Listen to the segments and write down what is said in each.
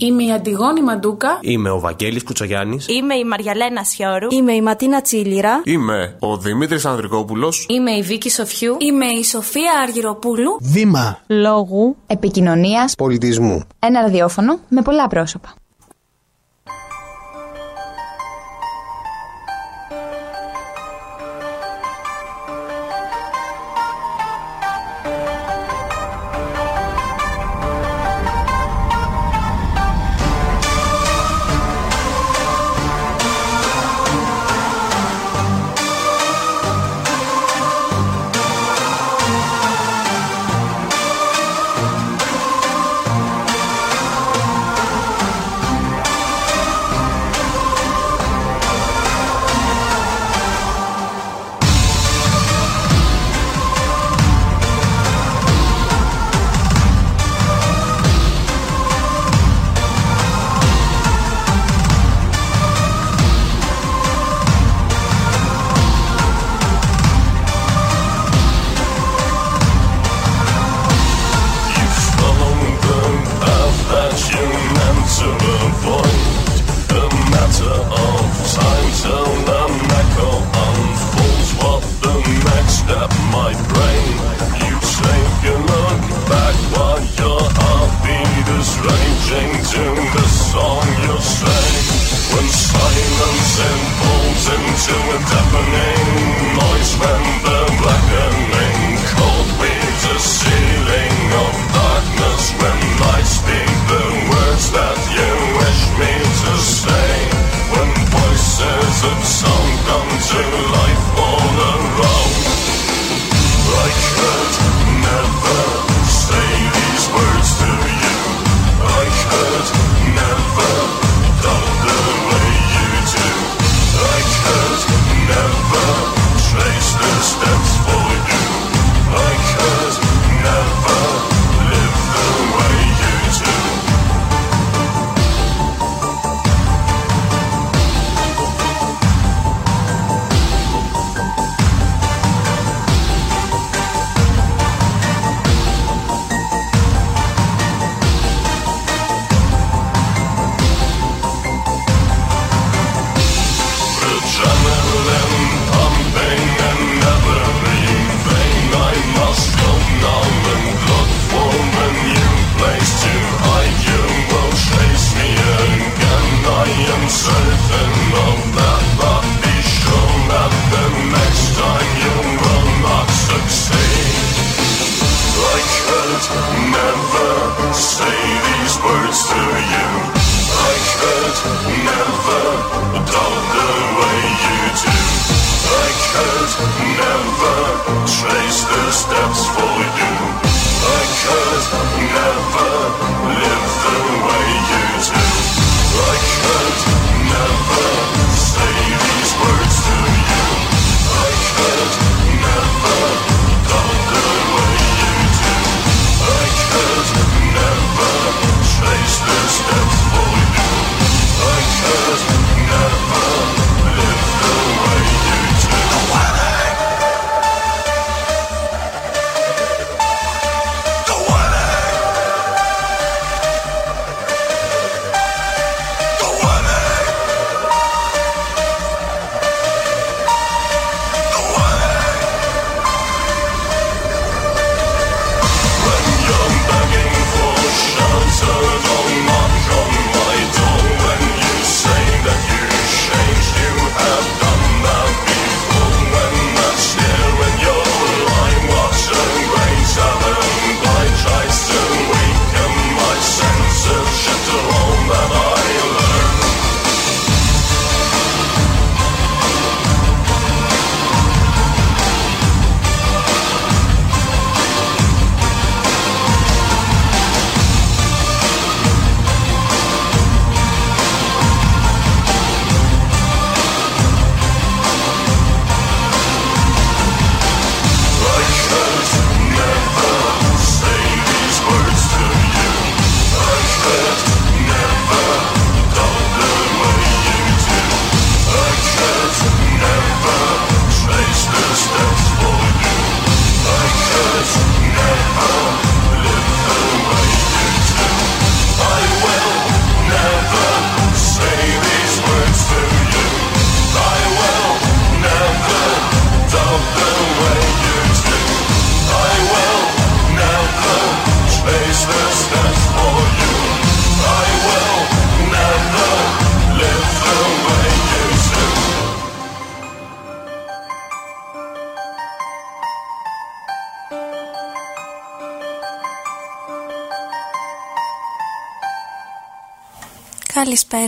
Είμαι η Αντιγόνη Μαντούκα. Είμαι ο Βαγγέλης Κουτσογιάννης. Είμαι η Μαριαλένα Σιώρου. Είμαι η Ματίνα Τσίλιρα. Είμαι ο Δημήτρης Ανδρικόπουλος. Είμαι η Βίκη Σοφιού. Είμαι η Σοφία Αργυροπούλου. Δήμα. Λόγου. Επικοινωνίας. Πολιτισμού. Ένα ραδιόφωνο με πολλά πρόσωπα.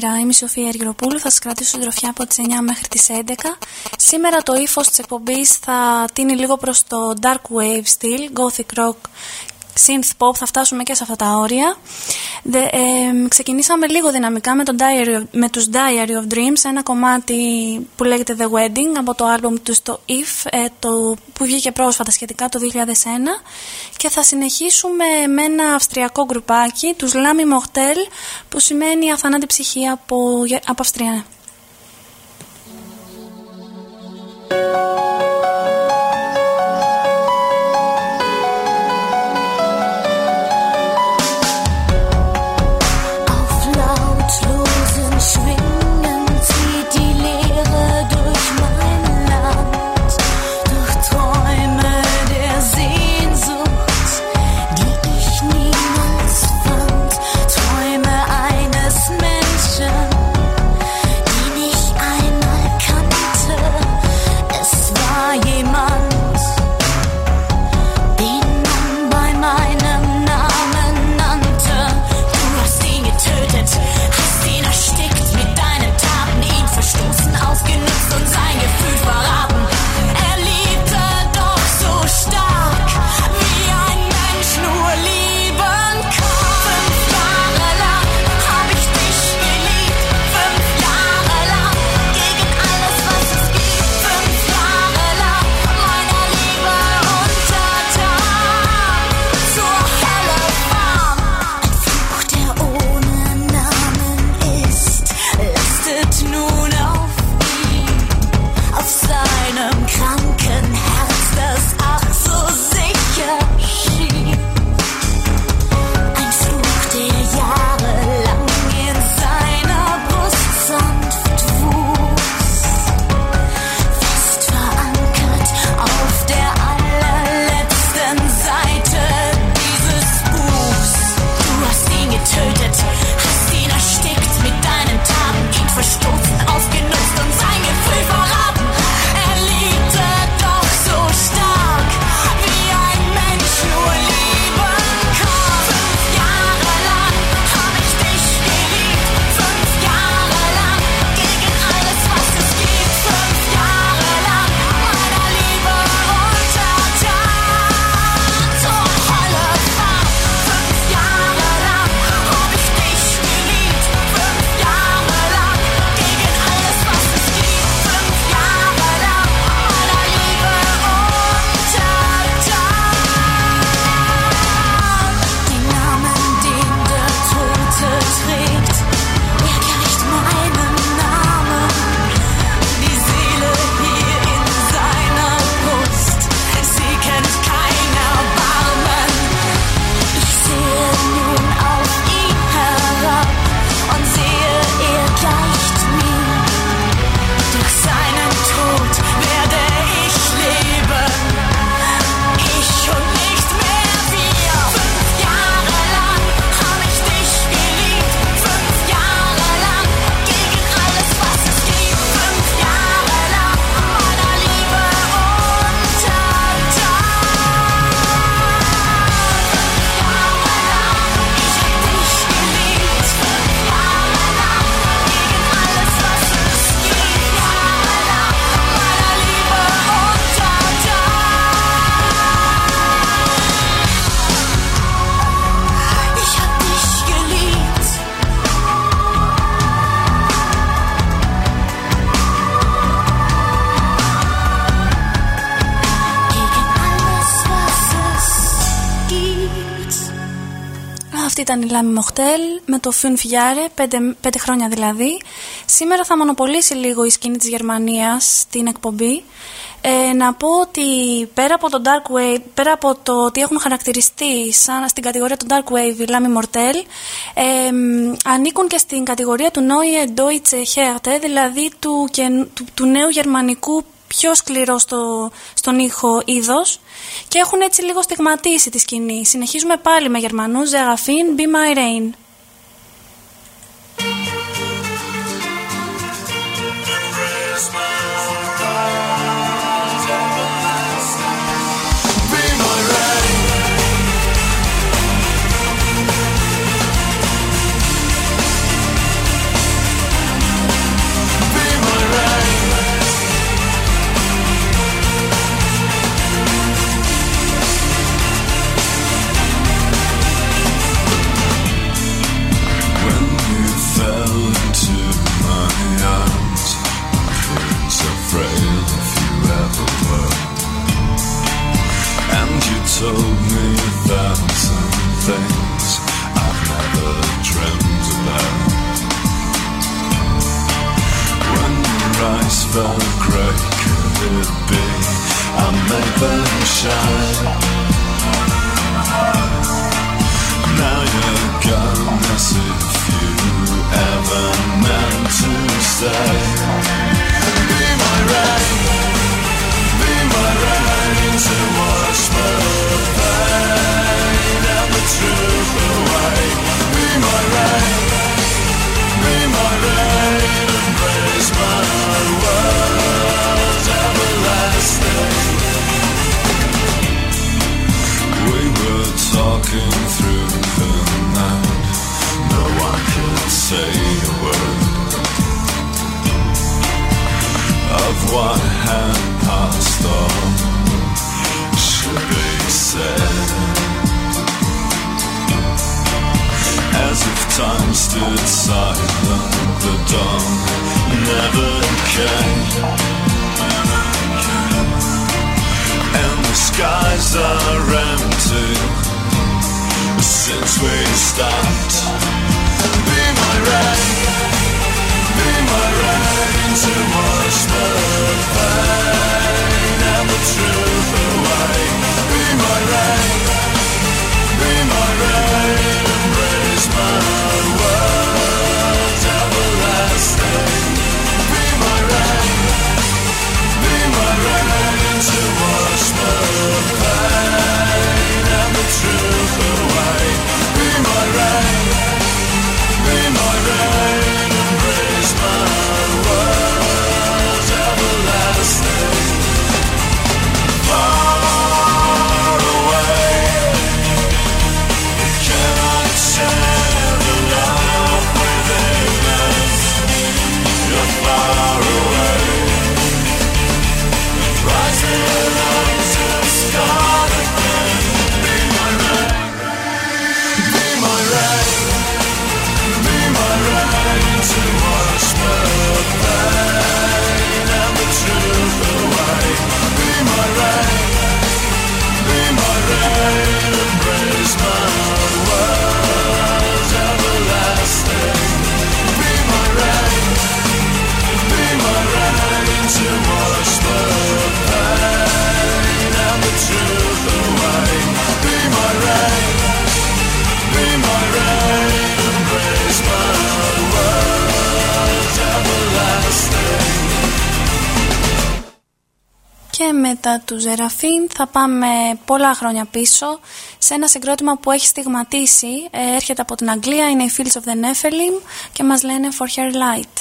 Καλησπέρα, είμαι η Σοφία Αργυροπούλου. Θα σας κρατήσω συντροφιά από τις 9 μέχρι τις 11. Σήμερα το ύφος της εκπομπής θα τίνει λίγο προς το dark wave style, gothic rock synth pop, θα φτάσουμε και σε αυτά τα όρια. Ε, ξεκινήσαμε λίγο δυναμικά με, το Diary, με τους Diary of Dreams, ένα κομμάτι που λέγεται The Wedding από το album του στο If, ε, το, που βγήκε πρόσφατα σχετικά το 2001 και θα συνεχίσουμε με ένα αυστριακό γκρουπάκι, τους Lamy Mochtel, που σημαίνει αθανάτη ψυχή από, από Αυστρία. Ήταν η Λάμι Μοχτέλ με το Φιουν Φιάρε, πέντε, πέντε χρόνια δηλαδή. Σήμερα θα μονοπολίσει λίγο η σκηνή της Γερμανίας στην εκπομπή. Ε, να πω ότι πέρα από το Dark Wave, πέρα από το ότι έχουν χαρακτηριστεί σαν στην κατηγορία του Dark Wave η Λάμι Μορτέλ, ε, ανήκουν και στην κατηγορία του Neue Deutsche Härte, δηλαδή του, του, του νέου γερμανικού πιο σκληρό στο, στον ήχο είδος και έχουν έτσι λίγο στιγματίσει τη σκηνή. Συνεχίζουμε πάλι με Γερμανούς, Ζεγαφίν, Be My Rain. price for a great could it be? I made them shine. του Ζεραφίν θα πάμε πολλά χρόνια πίσω σε ένα συγκρότημα που έχει στιγματίσει, ε, έρχεται από την Αγγλία, είναι οι Fields of the Nephilim και μας λένε For Her Light.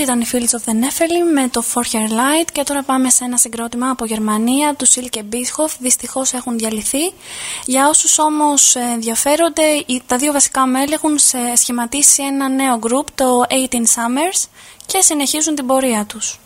Αυτή ήταν η Fields of the Nephilim με το For Her Light και τώρα πάμε σε ένα συγκρότημα από Γερμανία του Silke Bischoff. Δυστυχώς έχουν διαλυθεί. Για όσους όμως ενδιαφέρονται, τα δύο βασικά μέλη έχουν σχηματίσει ένα νέο group, το 18 Summers και συνεχίζουν την πορεία τους.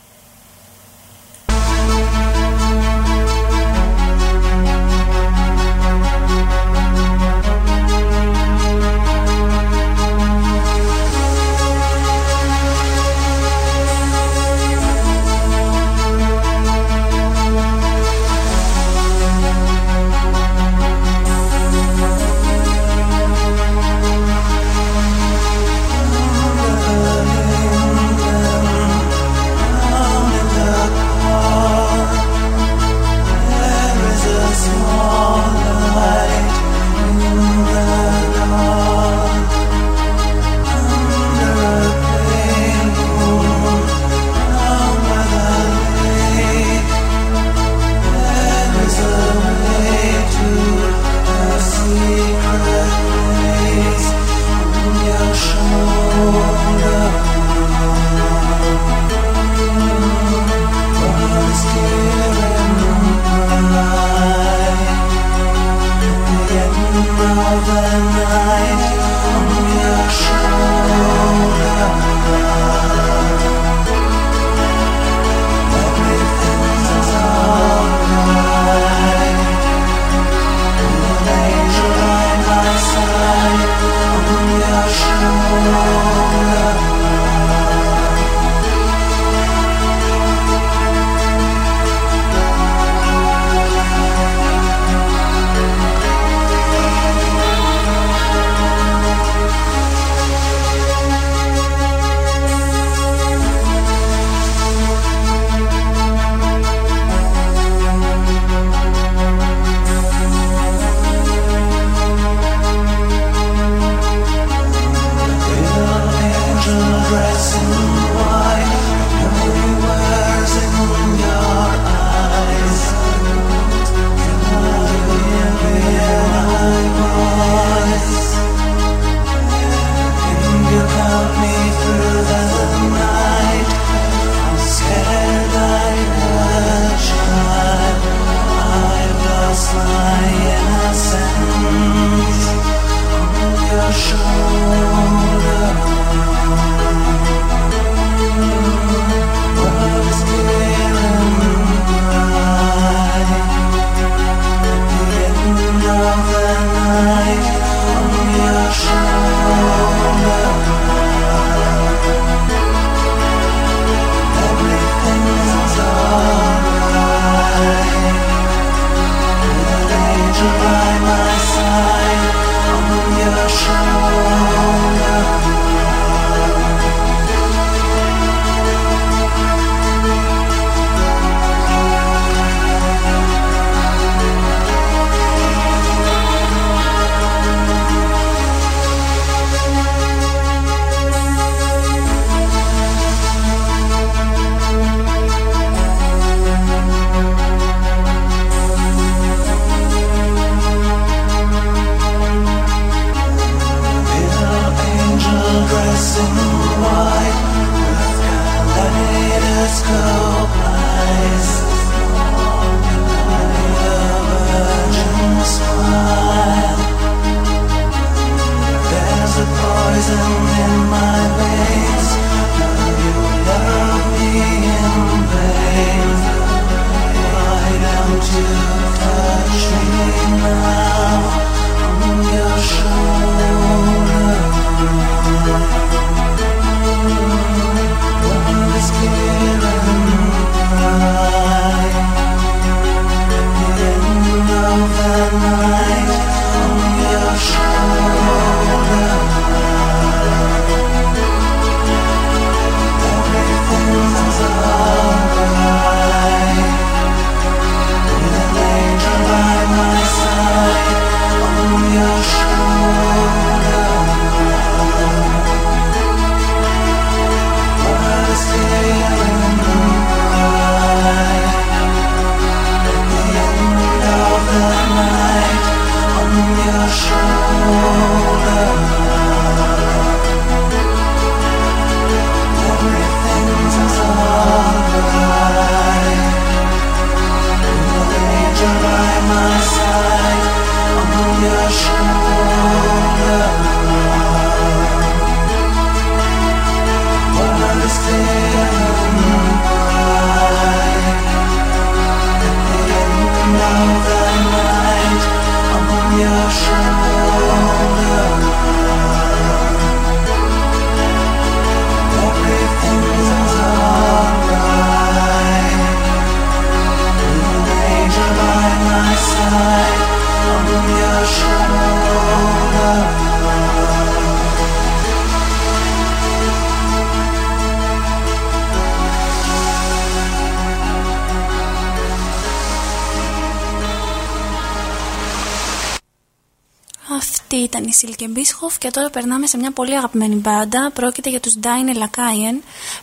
Η Silke Bischoff και τώρα περνάμε σε μια πολύ αγαπημένη μπάντα. Πρόκειται για τους Deine Lakaien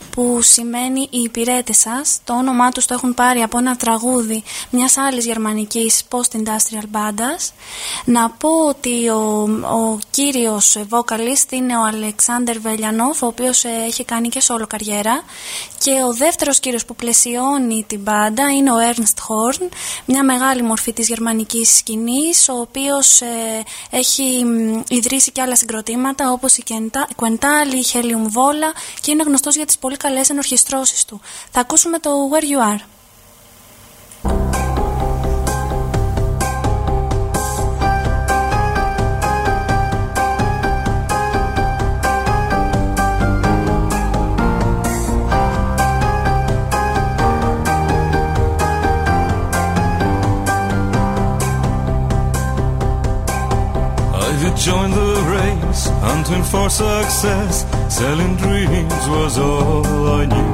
που σημαίνει οι υπηρέτες σας. Το όνομά τους το έχουν πάρει από ένα τραγούδι μιας άλλης γερμανικής post-industrial μπάντας. Να πω ότι ο, ο κύριος vocalist είναι ο Alexander Velyanov, ο οποίος ε, έχει κάνει και solo καριέρα και ο δεύτερος κύριος που πλαισιώνει την μπάντα είναι ο Ernst Horn, μια μεγάλη μορφή της γερμανικής σκηνής, ο οποίος ε, έχει ιδρύσει και άλλα συγκροτήματα όπως η Quental, η Helium Vola και είναι γνωστός για τις πολύ καλές ενορχιστρώσεις του. Θα ακούσουμε το Where You Are. Hunting for success. Selling dreams was all I knew.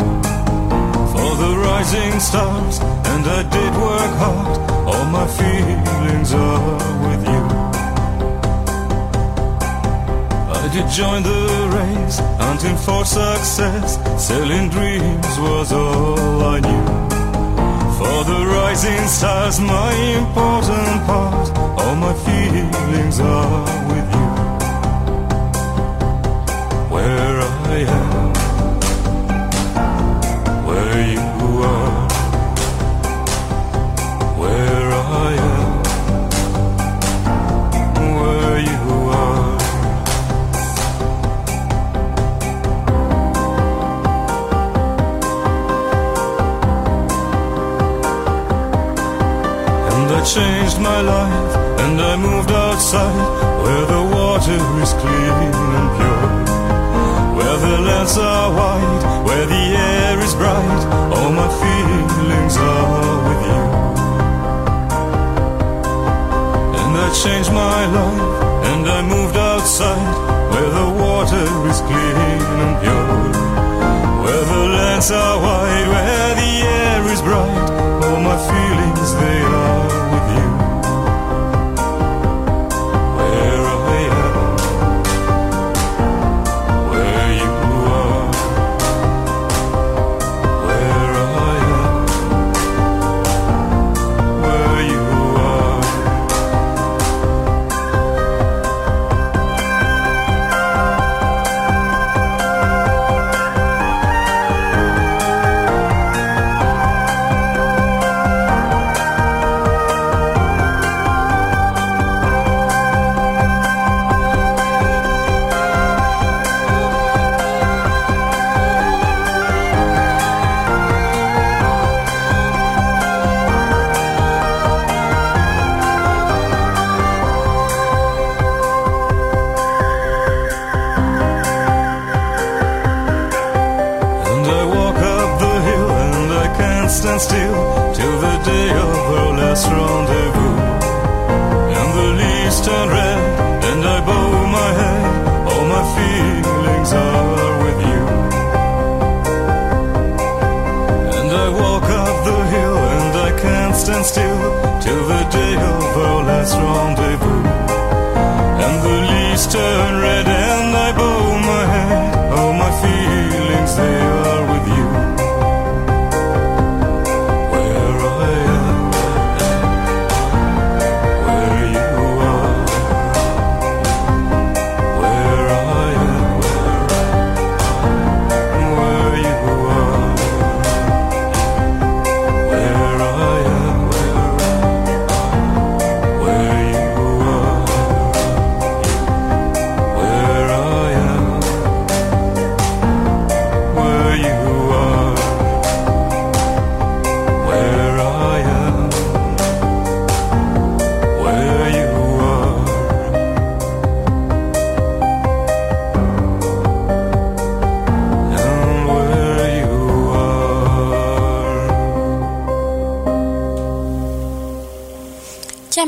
For the rising stars, and I did work hard. All my feelings are with you. I did join the race, hunting for success. Selling dreams was all I knew. For the rising stars, my important part, all my feelings are with you. Where you are, where I am, where you are. And I changed my life and I moved outside where the water changed my life and I moved outside where the water is clean and pure. Where the lands are wide,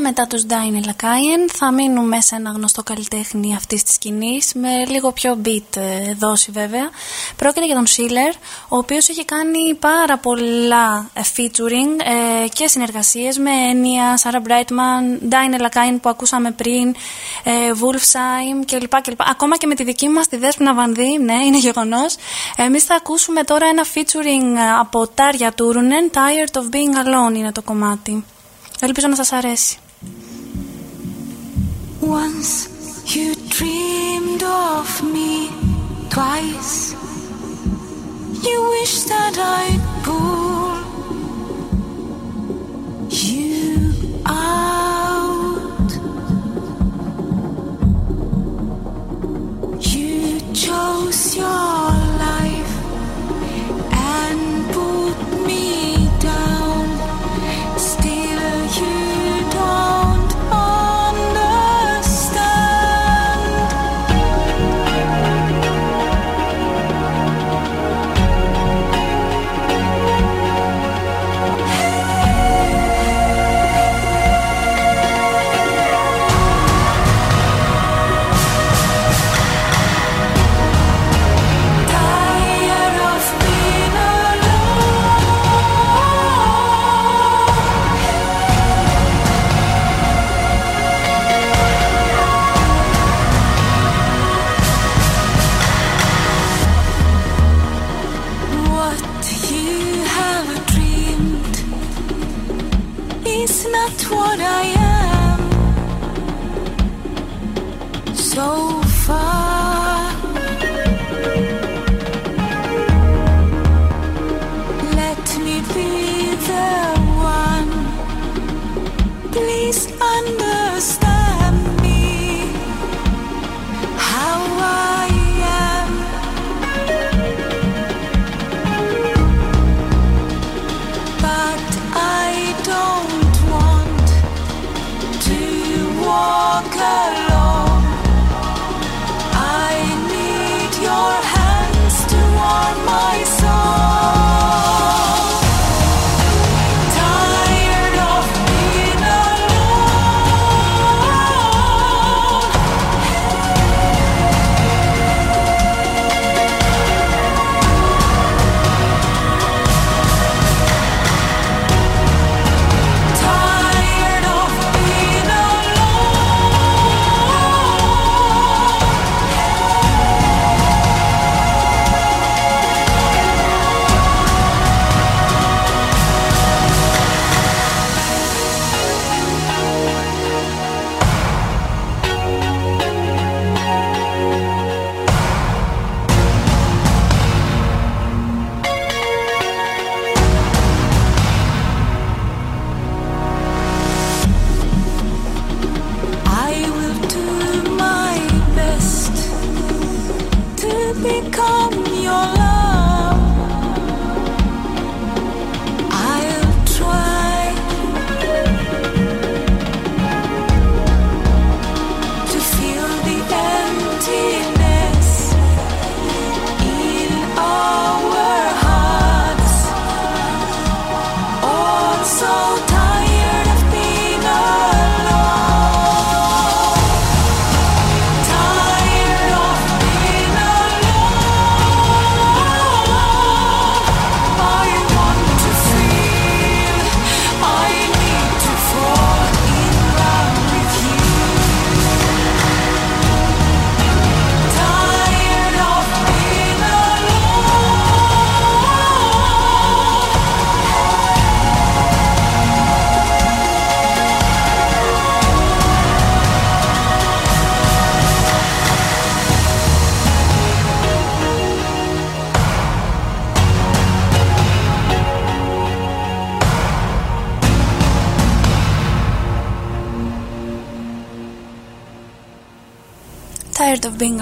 μετά τους Dine Lakaien θα μείνουμε σε ένα γνωστό καλλιτέχνη αυτής της σκηνής με λίγο πιο beat ε, δόση βέβαια. Πρόκειται για τον Schiller, ο οποίος έχει κάνει πάρα πολλά ε, featuring ε, και συνεργασίες με Enya, Sarah Brightman, Dine Lakaien που ακούσαμε πριν, ε, Wolfsheim κλπ, κλπ. Ακόμα και με τη δική μας τη Δέσποινα Βανδύ, ναι είναι γεγονός. Εμείς θα ακούσουμε τώρα ένα featuring από Τάρια Τούρουνεν, Tired of Being Alone είναι το κομμάτι. Ελπίζω να σας αρέσει.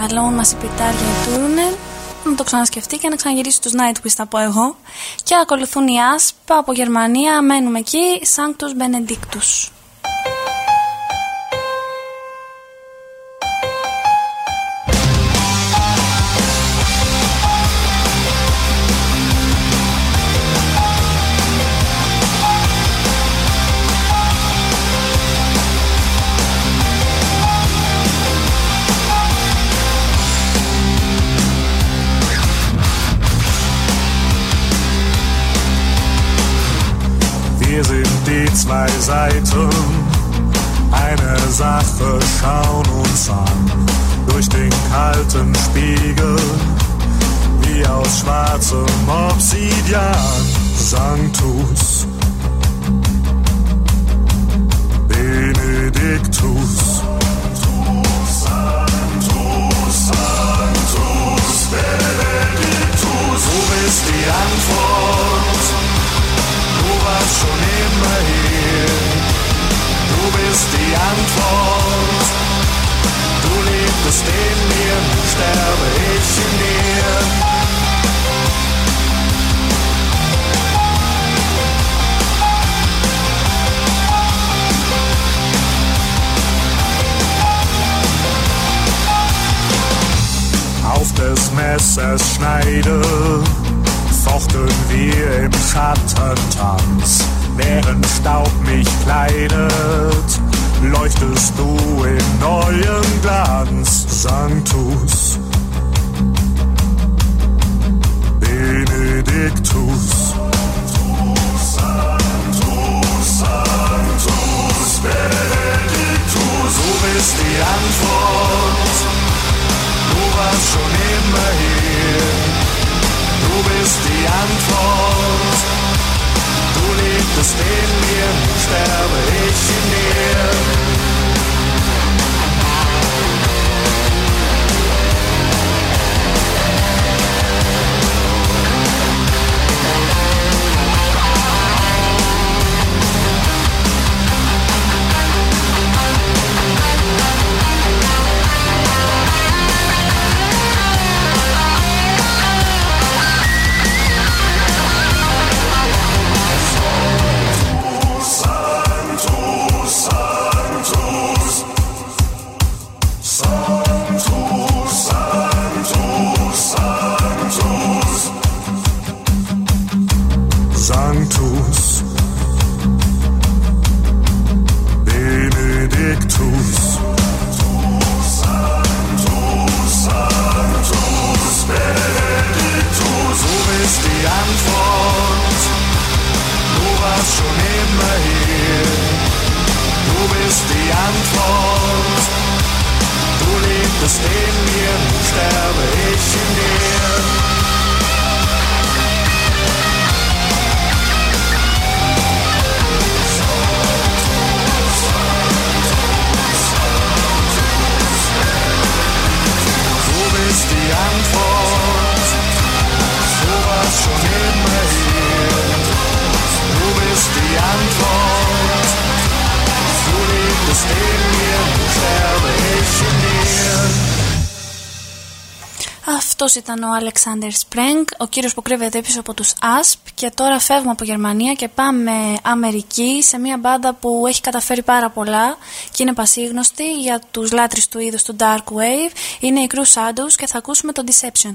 Tired of being alone μας είπε η Τάρια η Τούρνελ να το ξανασκεφτεί και να ξαναγυρίσει τους Nightwish θα πω εγώ. Και ακολουθούν οι Άσπα από Γερμανία μένουμε εκεί Sanctus Benedictus die zwei Seiten eine Sache schauen uns an. Durch den kalten Spiegel, wie aus schwarzem Obsidian, Sanctus, Benedictus. Sanctus, Benedictus. Du bist die Antwort, warst schon immer hier. Du bist die Antwort, du lebtest in mir, sterbe ich in dir. Auf des Messers Schneide fochten wir im Schattentanz. Während Staub mich kleidet, leuchtest du in neuem Glanz, Sanctus. Benedictus. Sanctus, Sanctus, Benedictus. Du bist die Antwort, du warst schon immer hier. Du bist die Antwort, du lebtest in mir, sterbe ich in dir. Ήταν ο Alexander Spreng, ο κύριος που κρύβεται πίσω από τους ASP και τώρα φεύγουμε από Γερμανία και πάμε Αμερική σε μια μπάντα που έχει καταφέρει πάρα πολλά και είναι πασίγνωστη για τους λάτρεις του είδους του Dark Wave. Είναι η Crew Shadows και θα ακούσουμε το Deception.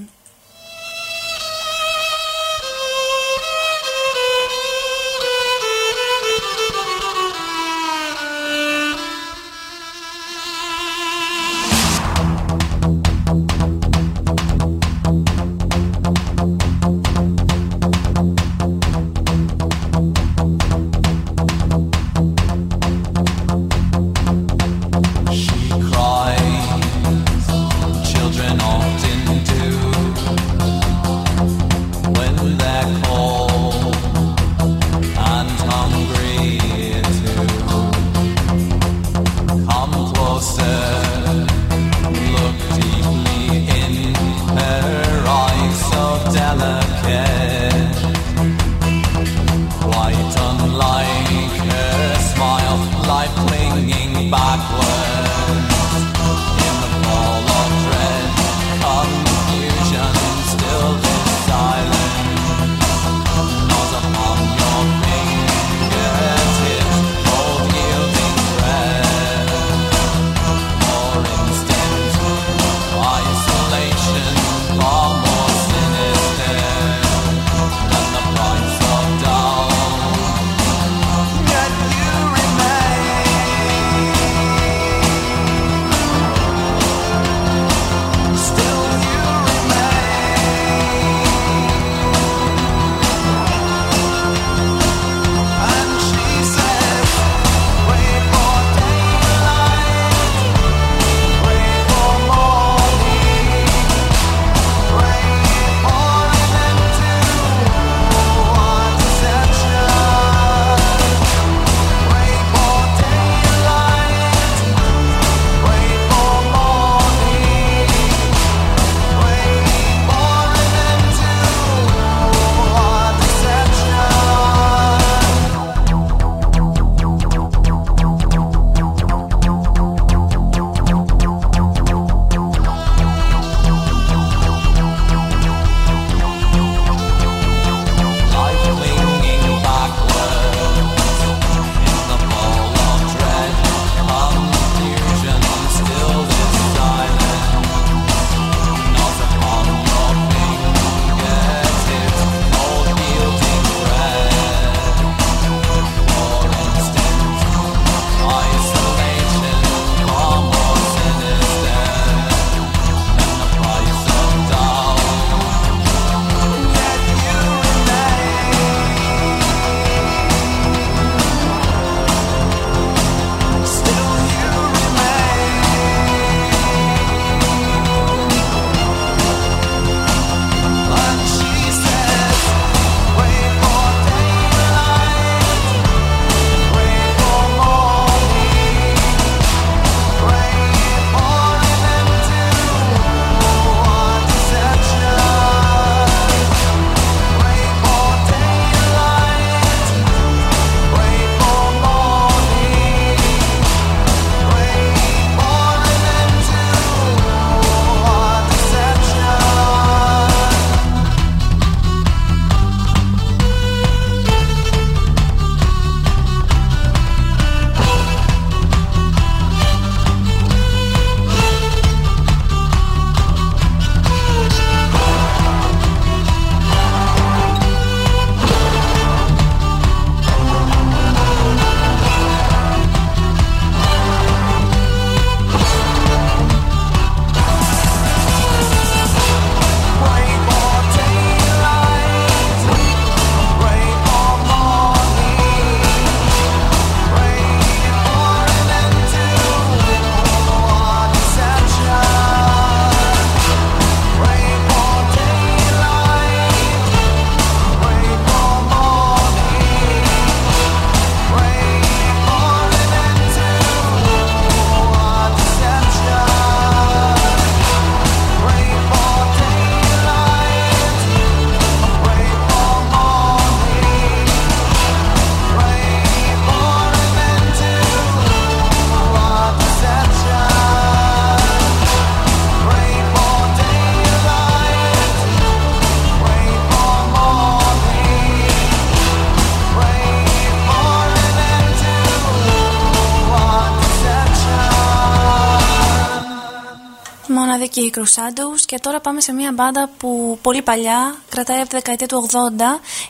Μοναδική Crusados και τώρα πάμε σε μια μπάντα που πολύ παλιά, κρατάει από τη δεκαετία του 80,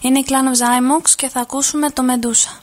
είναι η Clan of Zymox και θα ακούσουμε το Medusa.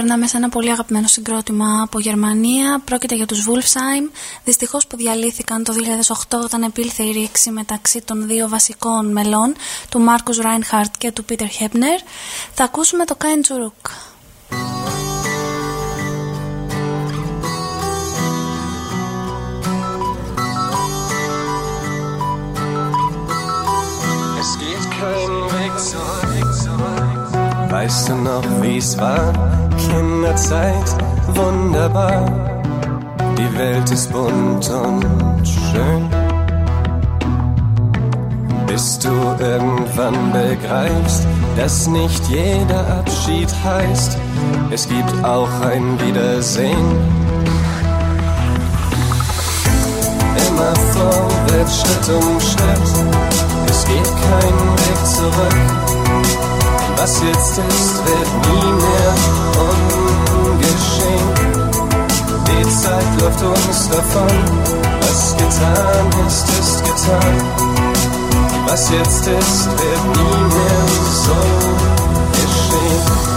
Περνάμε σε ένα πολύ αγαπημένο συγκρότημα από Γερμανία. Πρόκειται για τους Wolfsheim. Δυστυχώς που διαλύθηκαν το 2008 όταν επήλθε η ρήξη μεταξύ των δύο βασικών μελών, του Μάρκους Ράινχαρτ και του Πίτερ Χέπνερ. Θα ακούσουμε το Kain Churuk. Es geht kein Weg zurück. Weißt du noch, wie's war? Kinderzeit, wunderbar. Die Welt ist bunt und schön. Bis du irgendwann begreifst, dass nicht jeder Abschied heißt, es gibt auch ein Wiedersehen. Immer vorwärts, Schritt um Schritt, es geht kein Weg zurück. Was jetzt ist, wird nie mehr ungeschehen. Die Zeit läuft uns davon, was getan ist, ist getan. Was jetzt ist, wird nie mehr so geschehen.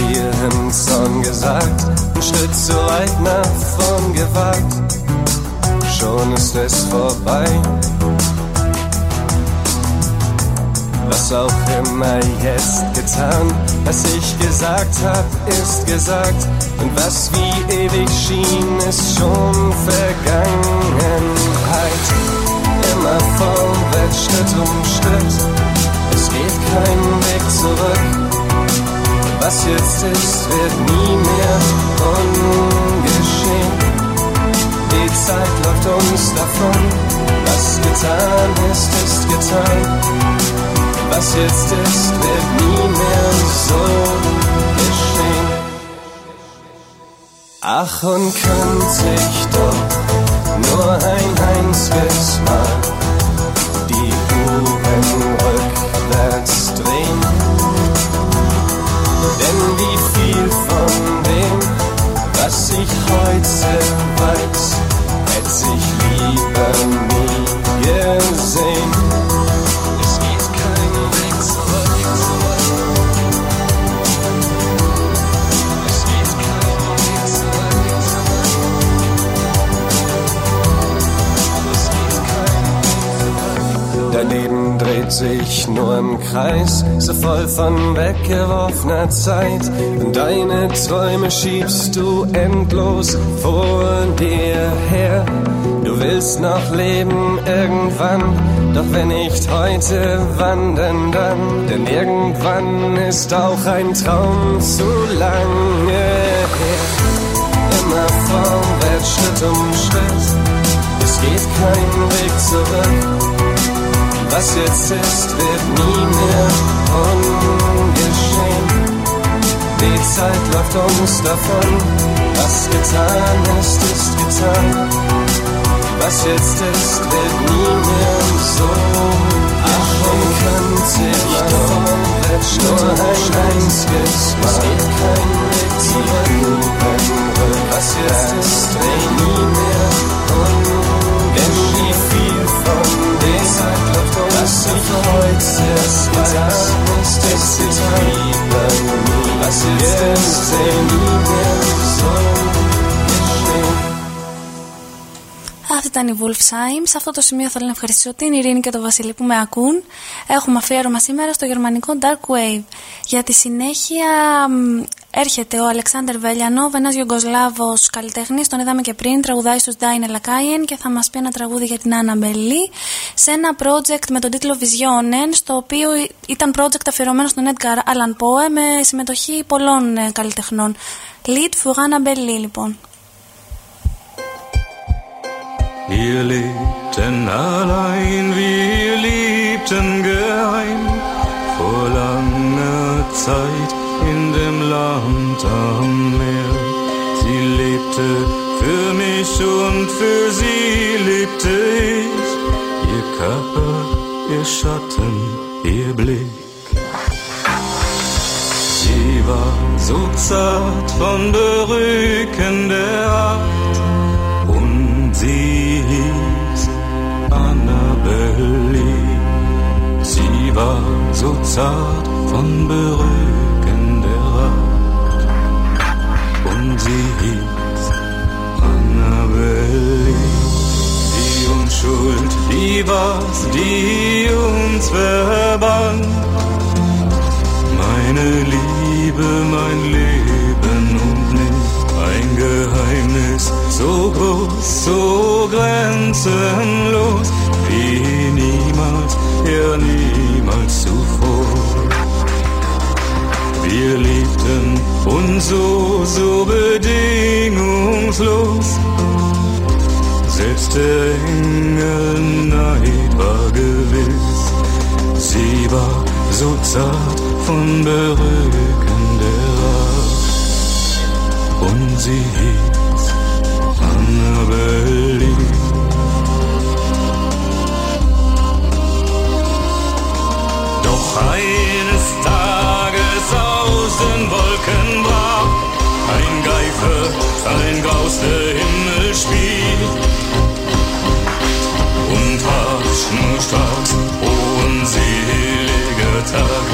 Viel im Zorn gesagt, ein Schritt zu weit nach vorn gewagt. Schon ist es vorbei. Was auch immer jetzt getan, was ich gesagt hab, ist gesagt. Und was wie ewig schien, ist schon Vergangenheit. Immer vorwärts, Schritt um Schritt. Es geht kein Weg zurück. Was jetzt ist, wird nie mehr ungeschehen. Die Zeit läuft uns davon. Was getan ist, ist getan. Was jetzt ist, wird nie mehr so geschehen. Ach, und könnte ich doch nur ein einziges Mal Denn wie viel von dem, was ich heute weiß, hätte ich lieber nie gesehen. Dreht sich nur im Kreis, so voll von weggeworfener Zeit. Und deine Träume schiebst du endlos vor dir her. Du willst noch leben irgendwann, doch wenn nicht heute, wann denn dann? Denn irgendwann ist auch ein Traum zu lange her. Immer vorwärts, Schritt um Schritt, es geht kein Weg zurück. Was jetzt ist, wird nie mehr ungeschehen. Die Zeit läuft uns davon. Was getan ist, ist getan. Was jetzt ist, wird nie mehr so. Ach, könnte ich vorwärts nur ein einziges Mal. Es geht kein Weg zurück. Was jetzt ist, wird nie mehr ungeschehen. It's Yes, they need them. So Αυτή ήταν η Wolfsheim. Σε αυτό το σημείο θέλω να ευχαριστήσω την Ειρήνη και τον Βασίλη που με ακούν. Έχουμε αφιέρωμα σήμερα στο γερμανικό Dark Wave. Για τη συνέχεια μ, έρχεται ο Αλεξάνδρ Βέλιανοβ, ένας Ιουγκοσλάβος καλλιτέχνης, τον είδαμε και πριν, τραγουδάει στους Dine Lakaien και θα μας πει ένα τραγούδι για την Άννα Μπελή σε ένα project με τον τίτλο Visionen, στο οποίο ήταν project αφιερωμένο στον Edgar Allan Poe με συμμετοχή πολλών ε, καλλιτεχνών. Lied für Anna Belli λοιπόν. Wir lebten allein, wir liebten geheim vor langer Zeit in dem Land am Meer. Sie lebte für mich und für sie lebte ich, ihr Körper, ihr Schatten, ihr Blick. Sie war so zart von berückender Art. Annabelle. Sie war so zart von berückender Art. Und sie hieß Annabelle. Die Unschuld, die war's, die uns verband. Meine Liebe, mein Leben so groß, so grenzenlos wie niemals, ja niemals zuvor. Wir liebten uns so, so bedingungslos. Selbst der Engel Neid war gewiss. Sie war so zart von berückender Art. Und sie Annabelle. Doch eines Tages aus Wolken brach ein Geifer, ein Graus der Himmel spiel. Und rasch nur stark, oh unseliger Tag,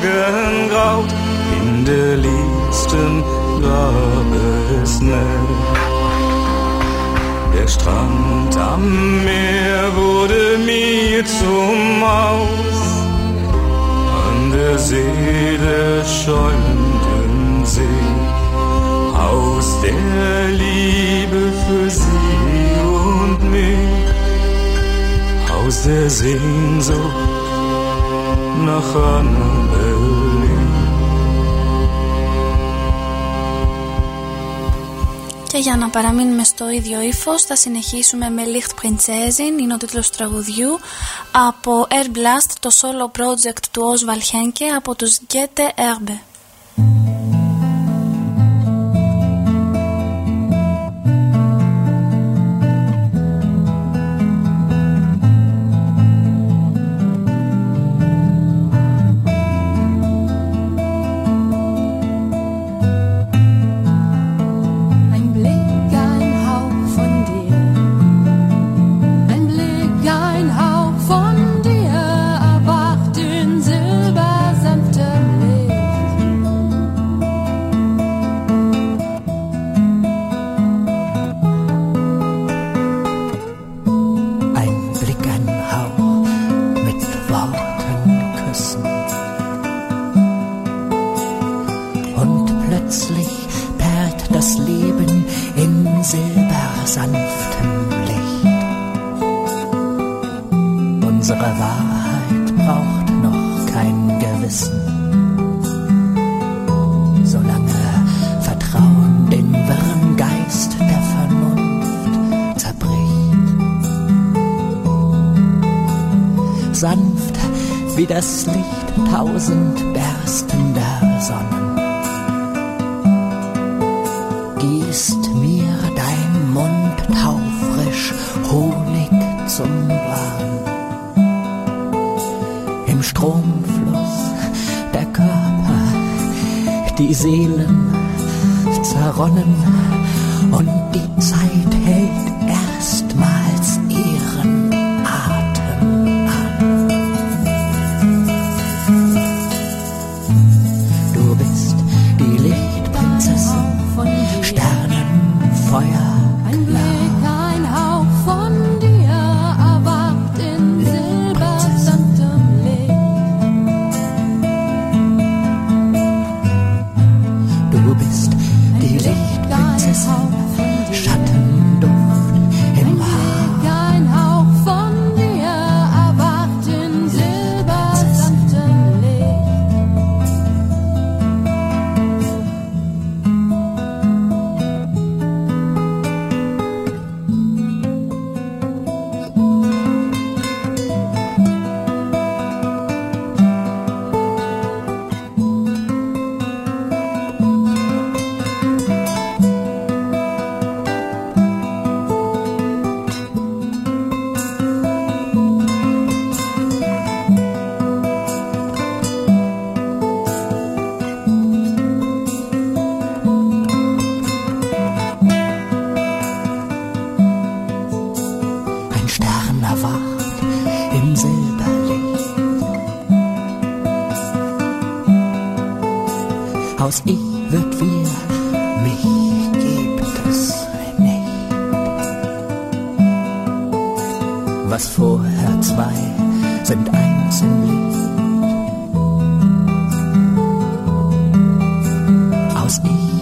Morgen graut in der liebsten Grabesnell. Der Strand am Meer wurde mir zum Haus an der See der schäumenden See, aus der Liebe für sie und mich, aus der Sehnsucht nach Annabelle. Και για να παραμείνουμε στο ίδιο ύφος, θα συνεχίσουμε με Licht Prinzessin, είναι ο τίτλος του τραγουδιού, από Air Blast, το solo project του Oswald Henke από τους Goethe Erbe. thousand Aus ich wird wir, mich gibt es nicht. Was vorher zwei sind eins im Licht. Aus ich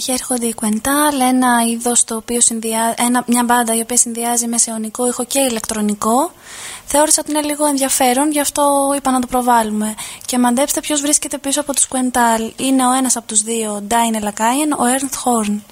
συνέχεια έρχονται οι κουένταλ ένα είδος, το οποίο συνδυάζει, μια μπάντα η οποία συνδυάζει μεσαιωνικό ήχο και ηλεκτρονικό. Θεώρησα ότι είναι λίγο ενδιαφέρον, γι' αυτό είπα να το προβάλλουμε. Και μαντέψτε ποιος βρίσκεται πίσω από τους Κουεντάλ. Είναι ο ένας από τους δύο, Ντάινε Λακάιεν, ο Έρνθ Χόρν.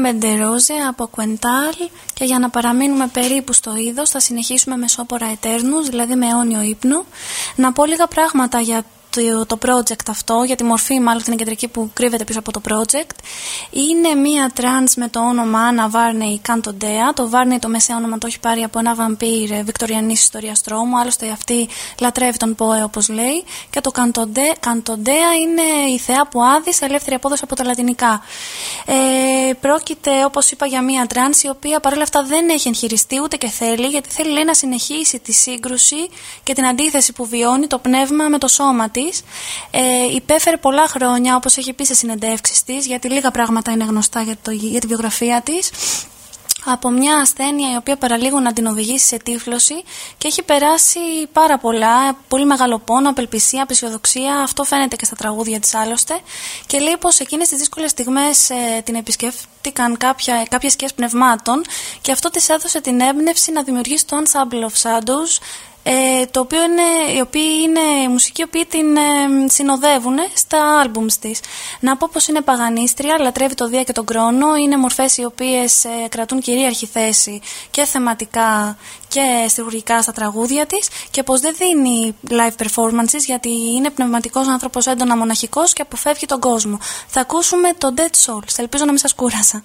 Μπεντερόζε από Qntal και για να παραμείνουμε περίπου στο είδος θα συνεχίσουμε με Sopor Aeternus, δηλαδή με αιώνιο ύπνο. Να πω λίγα πράγματα για το, το project αυτό, για τη μορφή μάλλον την κεντρική που κρύβεται πίσω από το project. Είναι μία τρανς με το όνομα Anna Varney Cantodea. Το Varney το μεσαίο όνομα το έχει πάρει από ένα βαμπίρ ε, βικτοριανής ιστορίας τρόμου, άλλωστε αυτή λατρεύει τον Πόε όπως λέει. Και το Cantodea είναι η θεά που άδει σε ελεύθερη απόδοση από τα λατινικά. Ε, πρόκειται όπως είπα για μία τρανς η οποία παρόλα αυτά δεν έχει εγχειριστεί ούτε και θέλει γιατί θέλει λέει, να συνεχίσει τη σύγκρουση και την αντίθεση που βιώνει το πνεύμα με το σώμα της ε, υπέφερε πολλά χρόνια, όπως έχει πει σε συνεντεύξεις της, γιατί λίγα πράγματα είναι γνωστά για, το, για τη βιογραφία της, από μια ασθένεια η οποία παραλίγο να την οδηγήσει σε τύφλωση και έχει περάσει πάρα πολλά, πολύ μεγάλο πόνο, απελπισία, απαισιοδοξία, αυτό φαίνεται και στα τραγούδια της άλλωστε. Και λέει πως εκείνες τις δύσκολες στιγμές ε, την επισκέφτηκαν κάποια, κάποιες σκιές πνευμάτων και αυτό της έδωσε την έμπνευση να δημιουργήσει το Ensemble of Shadows ε, το οποίο είναι, οι οποίοι είναι μουσικοί οι οποίοι την ε, συνοδεύουν στα άλμπουμς της. Να πω πως είναι παγανίστρια, λατρεύει το Δία και τον Κρόνο, είναι μορφές οι οποίες ε, κρατούν κυρίαρχη θέση και θεματικά και στοιχουργικά στα τραγούδια της και πως δεν δίνει live performances γιατί είναι πνευματικός άνθρωπος έντονα μοναχικός και αποφεύγει τον κόσμο. Θα ακούσουμε το Dead Souls, ελπίζω να μην σας κούρασα.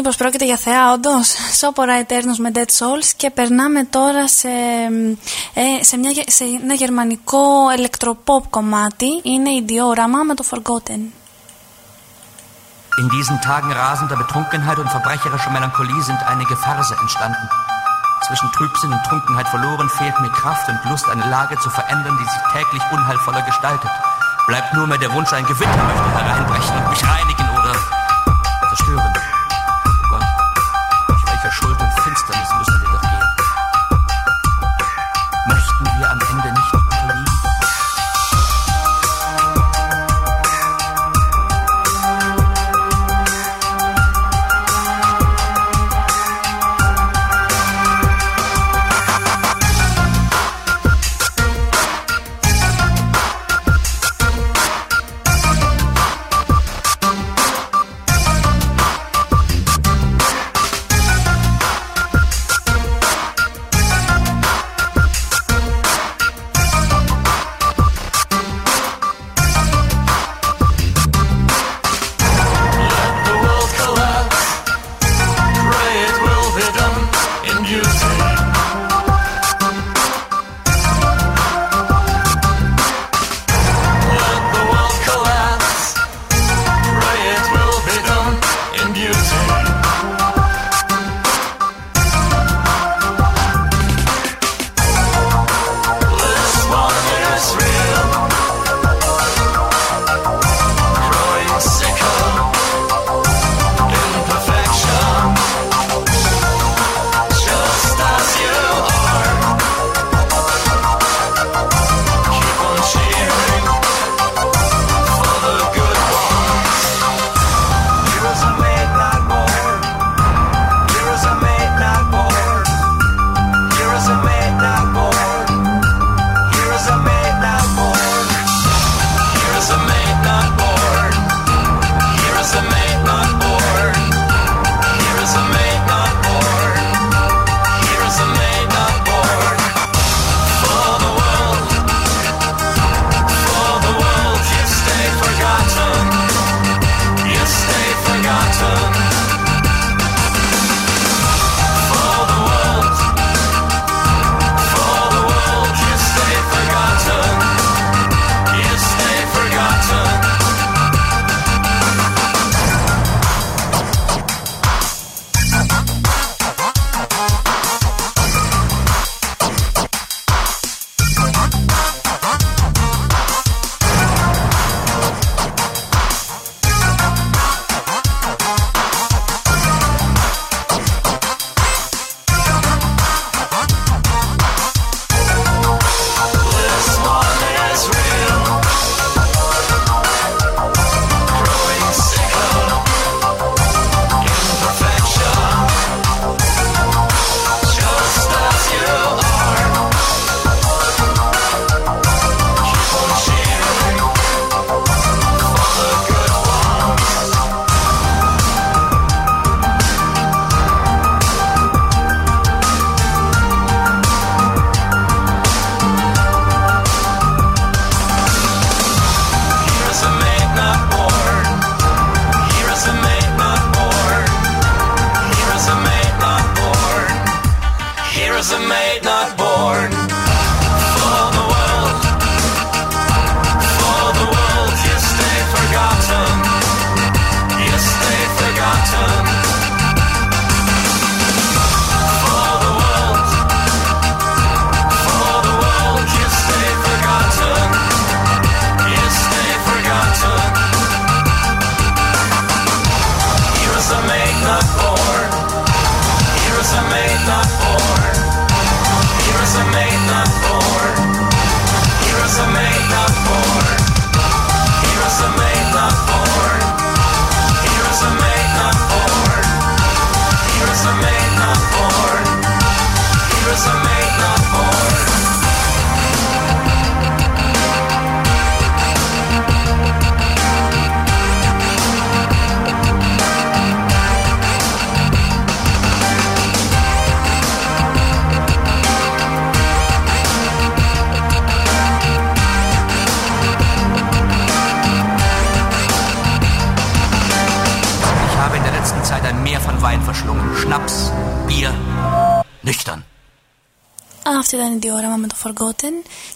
μήπως πρόκειται για θεά όντως Σόπορα Eternus με Dead Souls Και περνάμε τώρα σε, σε, μια, σε ένα γερμανικό ηλεκτροποπ κομμάτι Είναι η Diorama με το Forgotten In diesen Tagen rasender Betrunkenheit und verbrecherischer Melancholie sind einige Verse entstanden. Zwischen Trübsinn und Trunkenheit verloren fehlt mir Kraft und Lust, eine Lage zu verändern, die sich täglich unheilvoller gestaltet. Bleibt nur mehr der Wunsch, ein Gewitter möchte hereinbrechen und mich reinigen.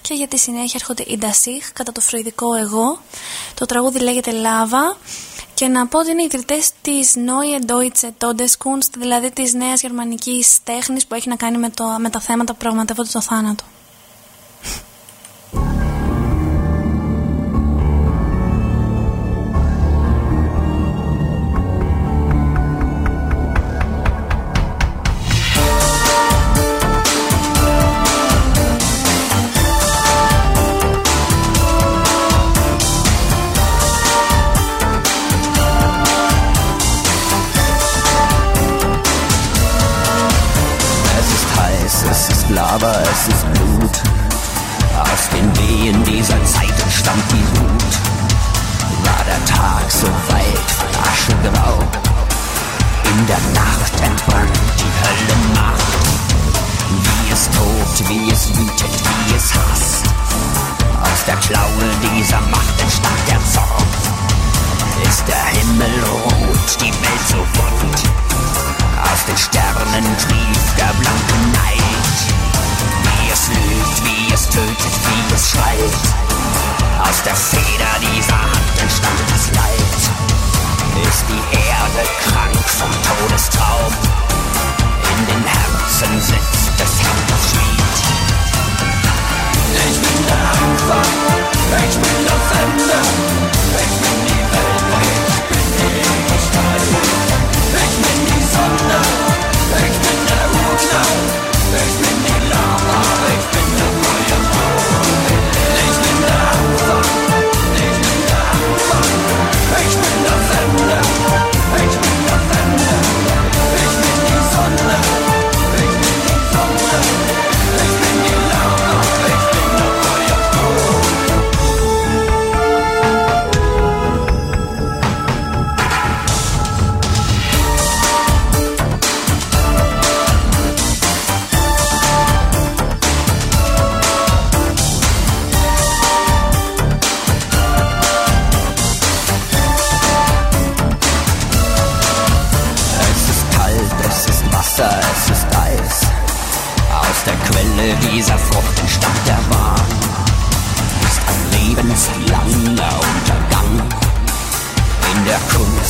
Και για τη συνέχεια έρχονται οι Ντασίχ κατά το φρουηδικό εγώ. Το τραγούδι λέγεται Λάβα και να πω ότι είναι ιδρυτές της Neue Deutsche Todeskunst, δηλαδή της νέας γερμανικής τέχνης που έχει να κάνει με, το, με τα θέματα που πραγματεύονται το θάνατο.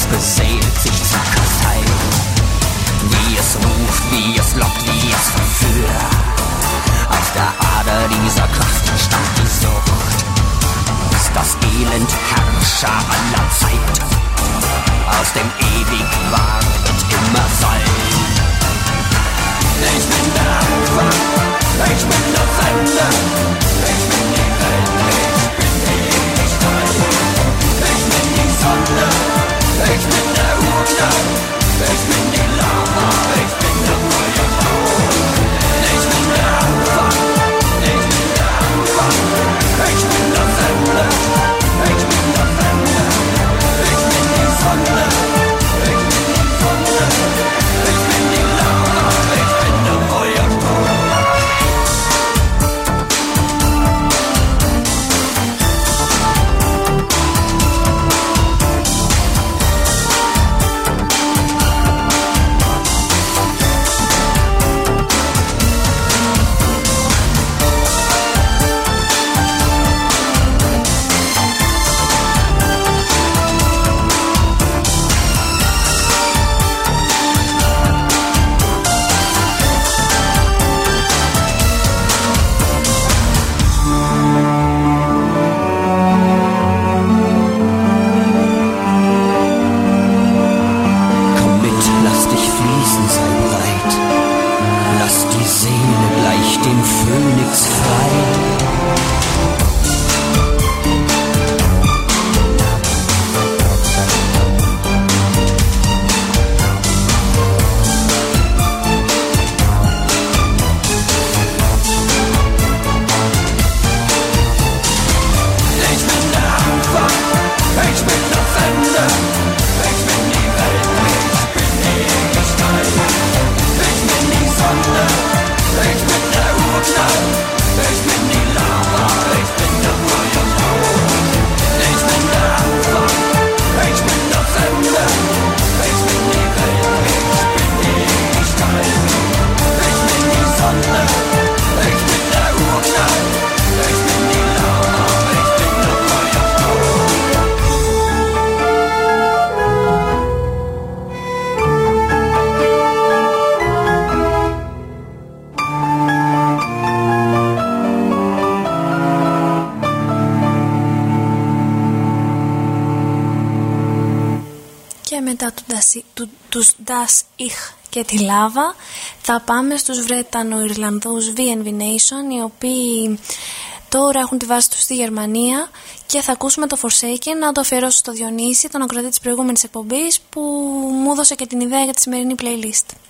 es beseelt sich zur Kartei. Wie es ruft, wie es lockt, wie es verführt. Aus der Ader dieser Kraft entstand die Sucht. Ist das Elend Herrscher aller Zeit. Aus dem ewig war und immer sein. Ich bin der Anfang, ich bin das Ende, ich bin die Welt, ich bin die Ewigkeit, ich bin die Sonne. Ich bin der Wunder, ich bin die Lama, ich bin der Feuerwehr. Das Ich και τη Λάβα θα πάμε στους Βρετανο-Ιρλανδούς VNV Nation οι οποίοι τώρα έχουν τη βάση τους στη Γερμανία και θα ακούσουμε το Forsaken να το αφιερώσω στο Διονύση, τον ακροατή της προηγούμενης εκπομπής που μου έδωσε και την ιδέα για τη σημερινή playlist.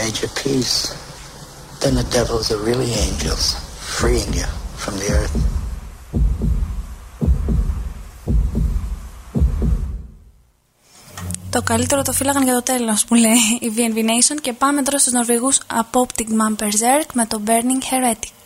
If you've made your peace, then the devils are really angels, freeing you from the earth. Το καλύτερο το φύλαγαν για το τέλος που λέει η VNV Nation και πάμε τώρα στους Νορβηγούς από Optic Man Berserk με το Burning Heretic.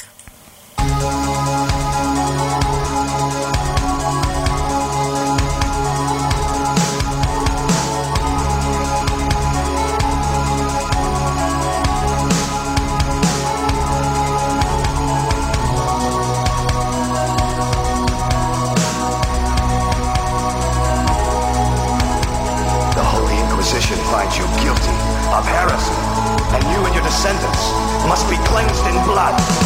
Descendants must be cleansed in blood.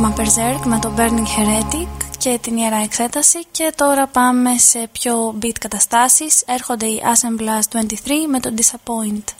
Ήταν η αποπτύγμα Berserk με το Burning Heretic και την Ιερά Εξέταση και τώρα πάμε σε πιο beat καταστάσεις. Έρχονται οι Assemblage 23 με το Disappoint.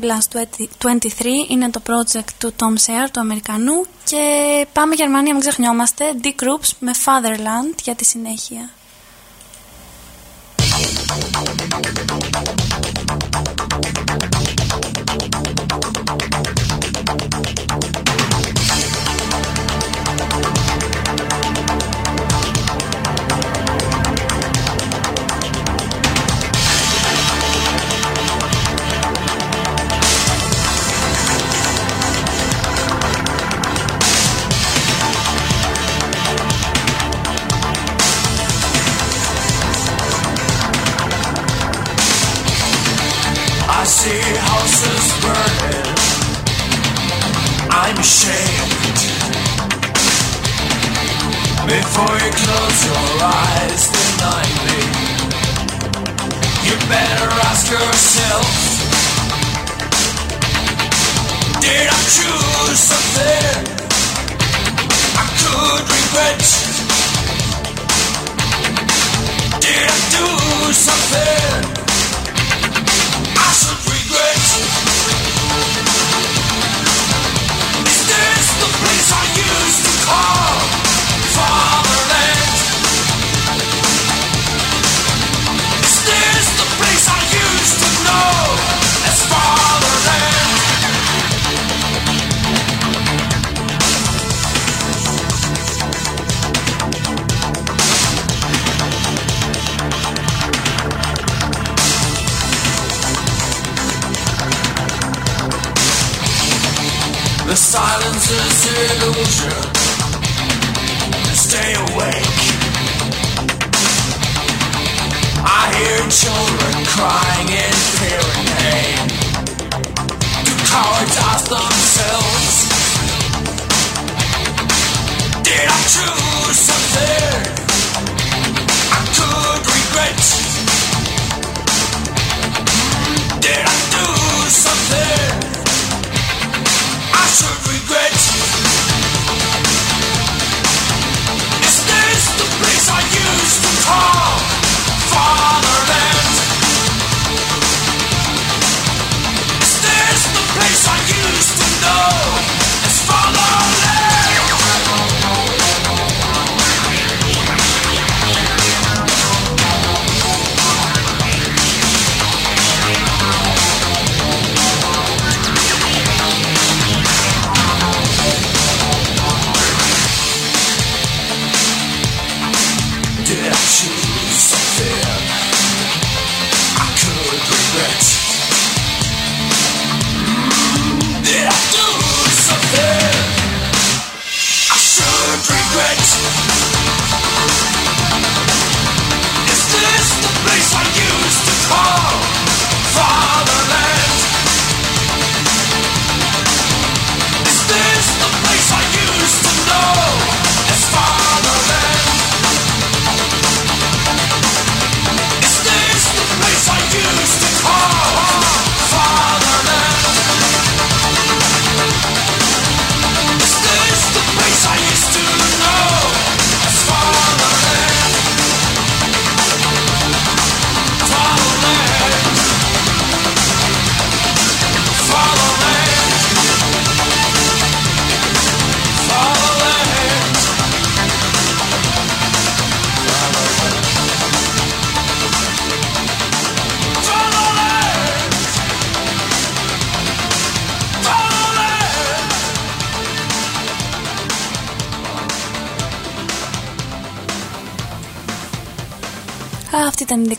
Blast 23 είναι το project του Tom Sear του Αμερικανού και πάμε Γερμανία, μην ξεχνιόμαστε, D-Groups με Fatherland για τη συνέχεια.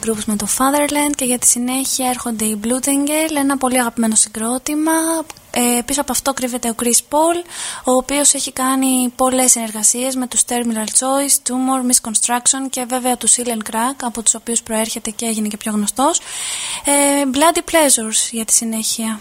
Groups με το Fatherland και για τη συνέχεια έρχονται οι Bloodingale, ένα πολύ αγαπημένο συγκρότημα. Ε, πίσω από αυτό κρύβεται ο Chris Paul, ο οποίος έχει κάνει πολλές συνεργασίες με τους Terminal Choice, Tumor, Misconstruction και βέβαια τους Silent Crack, από τους οποίους προέρχεται και έγινε και πιο γνωστός. Ε, Bloody Pleasures για τη συνέχεια.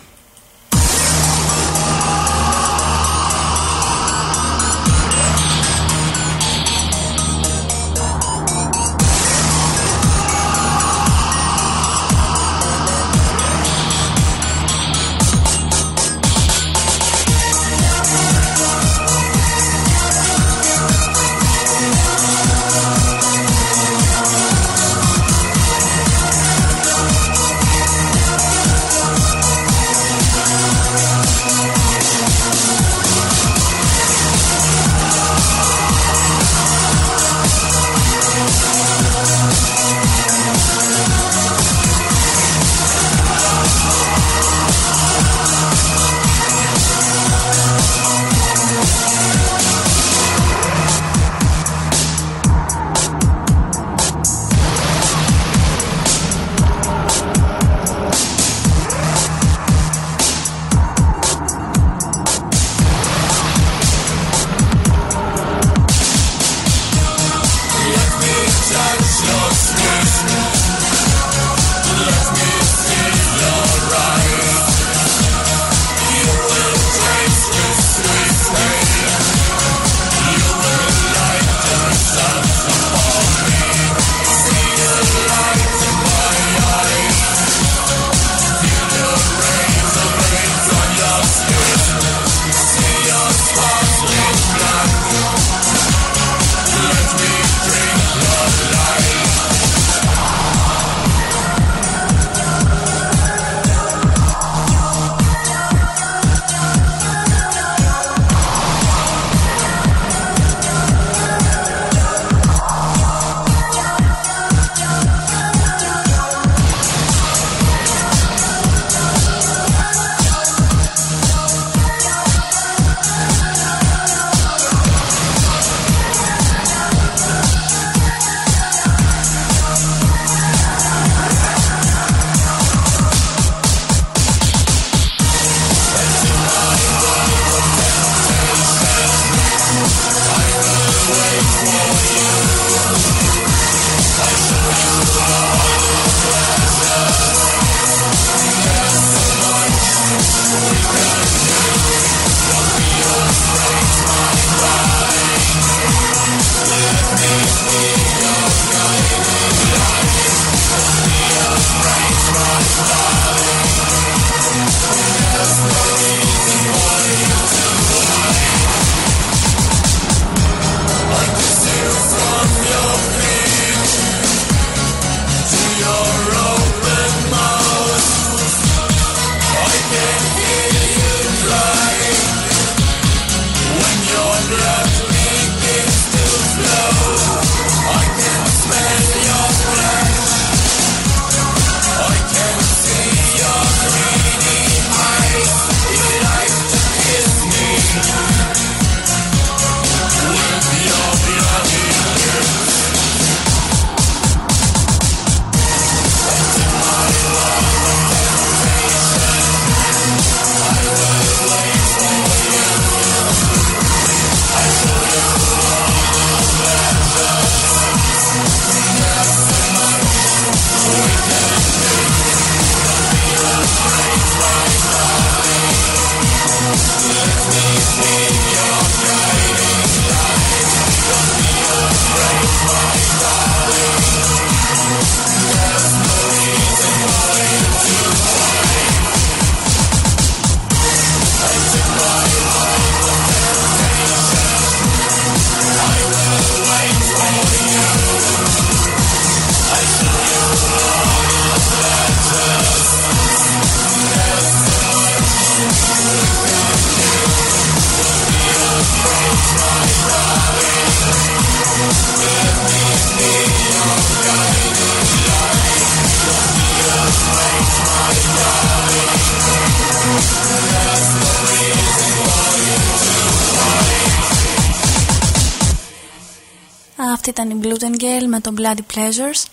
Bloody Pleasures.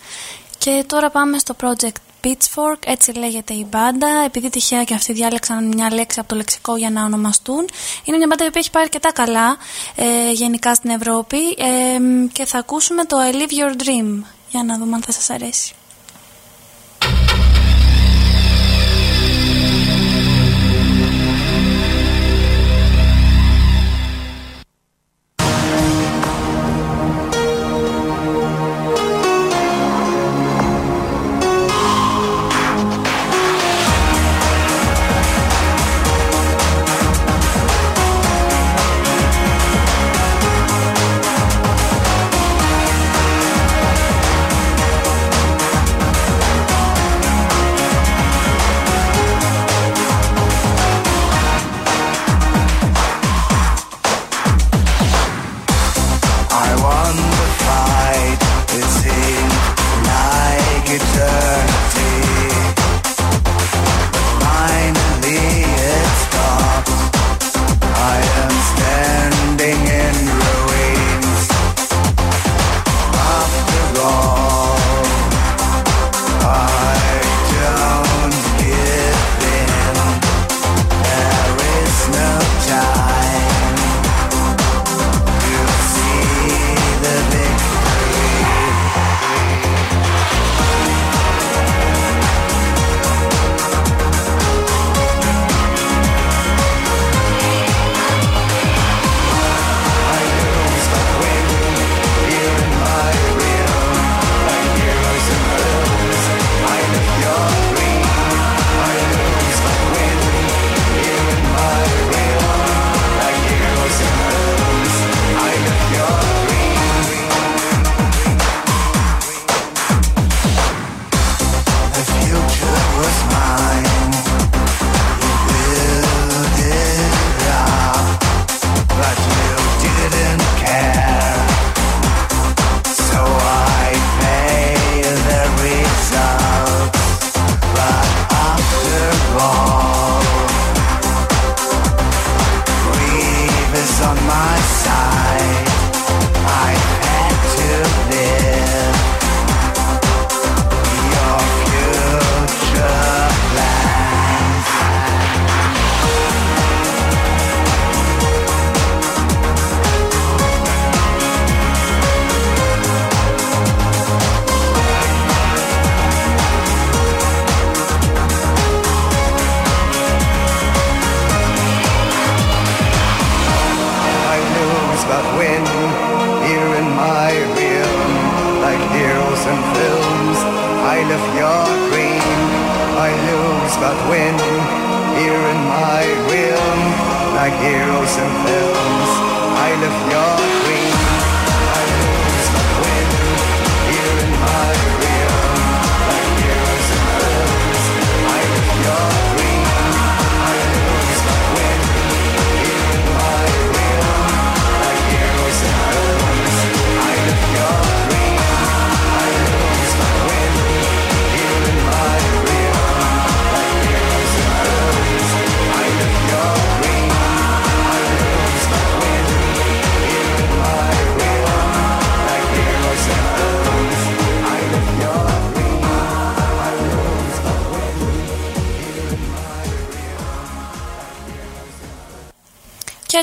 Και τώρα πάμε στο project Pitchfork, έτσι λέγεται η μπάντα. Επειδή τυχαία και αυτοί διάλεξαν μια λέξη από το λεξικό για να ονομαστούν. Είναι μια μπάντα που έχει πάρει αρκετά καλά ε, γενικά στην Ευρώπη. Ε, και θα ακούσουμε το I Live Your Dream. Για να δούμε αν θα σας αρέσει.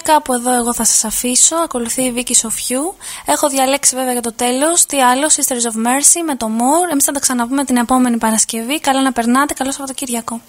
Κάπου εδώ εγώ θα σας αφήσω. Ακολουθεί η Vicky Σοφιού. Έχω διαλέξει βέβαια για το τέλος. Τι άλλο, Sisters of Mercy με το More. Εμείς θα τα ξαναπούμε την επόμενη Παρασκευή. Καλά να περνάτε. Καλό Σαββατοκύριακο.